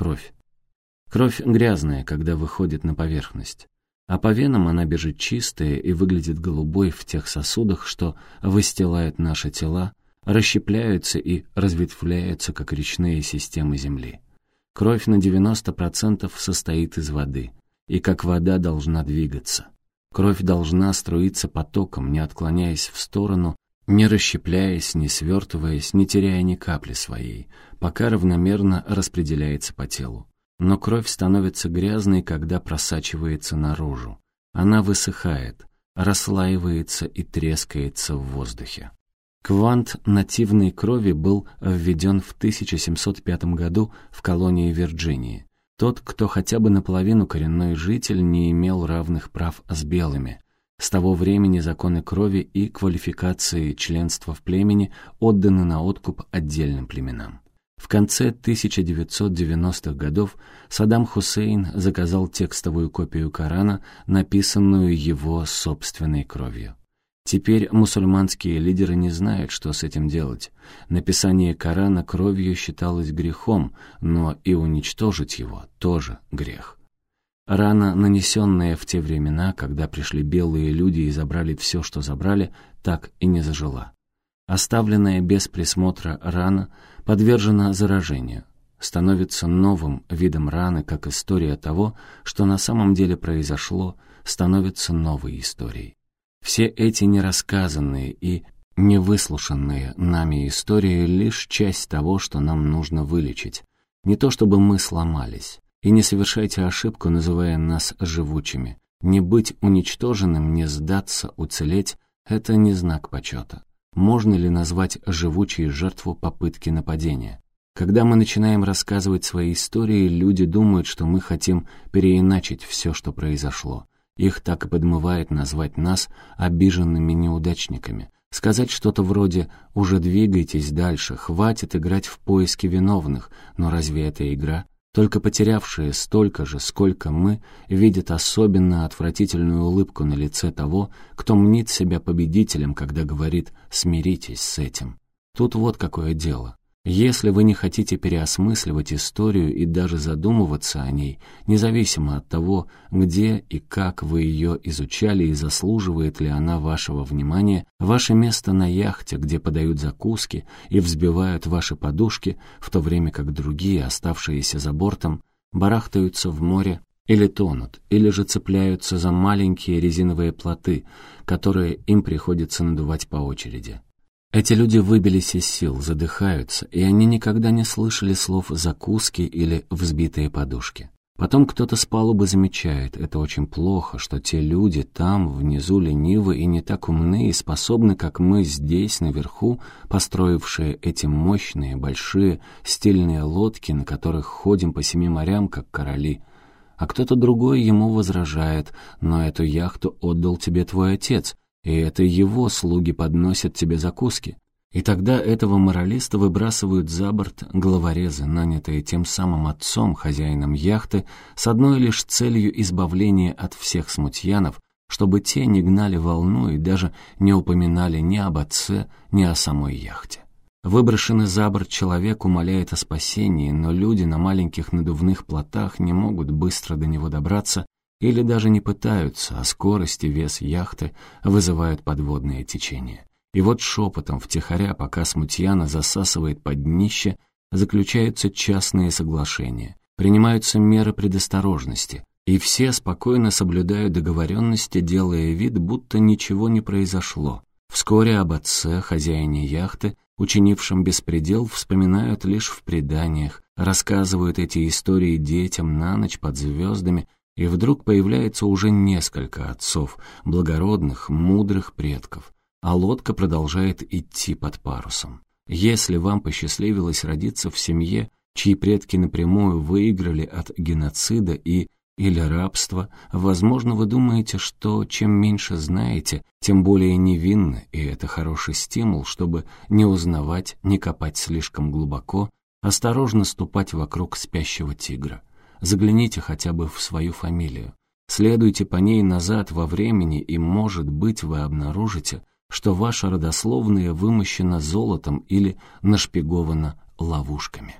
кровь. Кровь грязная, когда выходит на поверхность. А по венам она бежит чистая и выглядит голубой в тех сосудах, что выстилают наши тела, расщепляются и разветвляются, как речные системы Земли. Кровь на 90% состоит из воды, и как вода должна двигаться. Кровь должна струиться потоком, не отклоняясь в сторону, не расщепляясь, не свертываясь, не теряя ни капли своей, пока равномерно распределяется по телу. Но кровь становится грязной, когда просачивается наружу. Она высыхает, расслаивается и трескается в воздухе. Квант нативной крови был введен в 1705 году в колонии Вирджинии. Тот, кто хотя бы наполовину коренной житель, не имел равных прав с белыми. С того времени законы крови и квалификации членства в племени отданы на откуп отдельным племенам. В конце 1990-х годов Саддам Хусейн заказал текстовую копию Корана, написанную его собственной кровью. Теперь мусульманские лидеры не знают, что с этим делать. Написание Корана кровью считалось грехом, но и уничтожить его тоже грех. Рана, нанесенная в те времена, когда пришли белые люди и забрали все, что забрали, так и не зажила. Оставленная без присмотра рана подвержена заражению, становится новым видом раны, как история того, что на самом деле произошло, становится новой историей. Все эти нерассказанные и невыслушанные нами истории — лишь часть того, что нам нужно вылечить. Не то чтобы мы сломались. И не совершайте ошибку, называя нас живучими. Не быть уничтоженным, не сдаться, уцелеть — это не знак почета. Можно ли назвать живучей жертву попытки нападения? Когда мы начинаем рассказывать свои истории, люди думают, что мы хотим переиначить все, что произошло. Их так и подмывает назвать нас обиженными неудачниками. Сказать что-то вроде «уже двигайтесь дальше, хватит играть в поиски виновных», но разве это игра? Только потерявшие столько же, сколько мы, видят особенно отвратительную улыбку на лице того, кто мнит себя победителем, когда говорит «смиритесь с этим». Тут вот какое дело. Если вы не хотите переосмысливать историю и даже задумываться о ней, независимо от того, где и как вы ее изучали и заслуживает ли она вашего внимания, ваше место на яхте, где подают закуски и взбивают ваши подушки, в то время как другие, оставшиеся за бортом, барахтаются в море или тонут, или же цепляются за маленькие резиновые плоты, которые им приходится надувать по очереди. Эти люди выбились из сил, задыхаются, и они никогда не слышали слов «закуски» или «взбитые подушки». Потом кто-то с палубы замечает, это очень плохо, что те люди там, внизу ленивы и не так умны и способны, как мы здесь, наверху, построившие эти мощные, большие, стильные лодки, на которых ходим по семи морям, как короли. А кто-то другой ему возражает, но эту яхту отдал тебе твой отец, и это его слуги подносят тебе закуски. И тогда этого моралиста выбрасывают за борт головорезы, нанятые тем самым отцом, хозяином яхты, с одной лишь целью избавления от всех смутьянов, чтобы те не гнали волну и даже не упоминали ни об отце, ни о самой яхте. Выброшенный за борт человек умоляет о спасении, но люди на маленьких надувных плотах не могут быстро до него добраться или даже не пытаются, а скорость и вес яхты вызывают подводные течения. И вот шепотом, втихаря, пока смутьяна засасывает под днище, заключаются частные соглашения, принимаются меры предосторожности, и все спокойно соблюдают договоренности, делая вид, будто ничего не произошло. Вскоре об отце, хозяине яхты, учинившем беспредел, вспоминают лишь в преданиях, рассказывают эти истории детям на ночь под звездами, и вдруг появляется уже несколько отцов, благородных, мудрых предков, а лодка продолжает идти под парусом. Если вам посчастливилось родиться в семье, чьи предки напрямую выиграли от геноцида и или рабства, возможно, вы думаете, что чем меньше знаете, тем более невинны, и это хороший стимул, чтобы не узнавать, не копать слишком глубоко, осторожно ступать вокруг спящего тигра. Загляните хотя бы в свою фамилию. Следуйте по ней назад во времени, и, может быть, вы обнаружите, что ваша родословная вымощена золотом или нашпигована ловушками.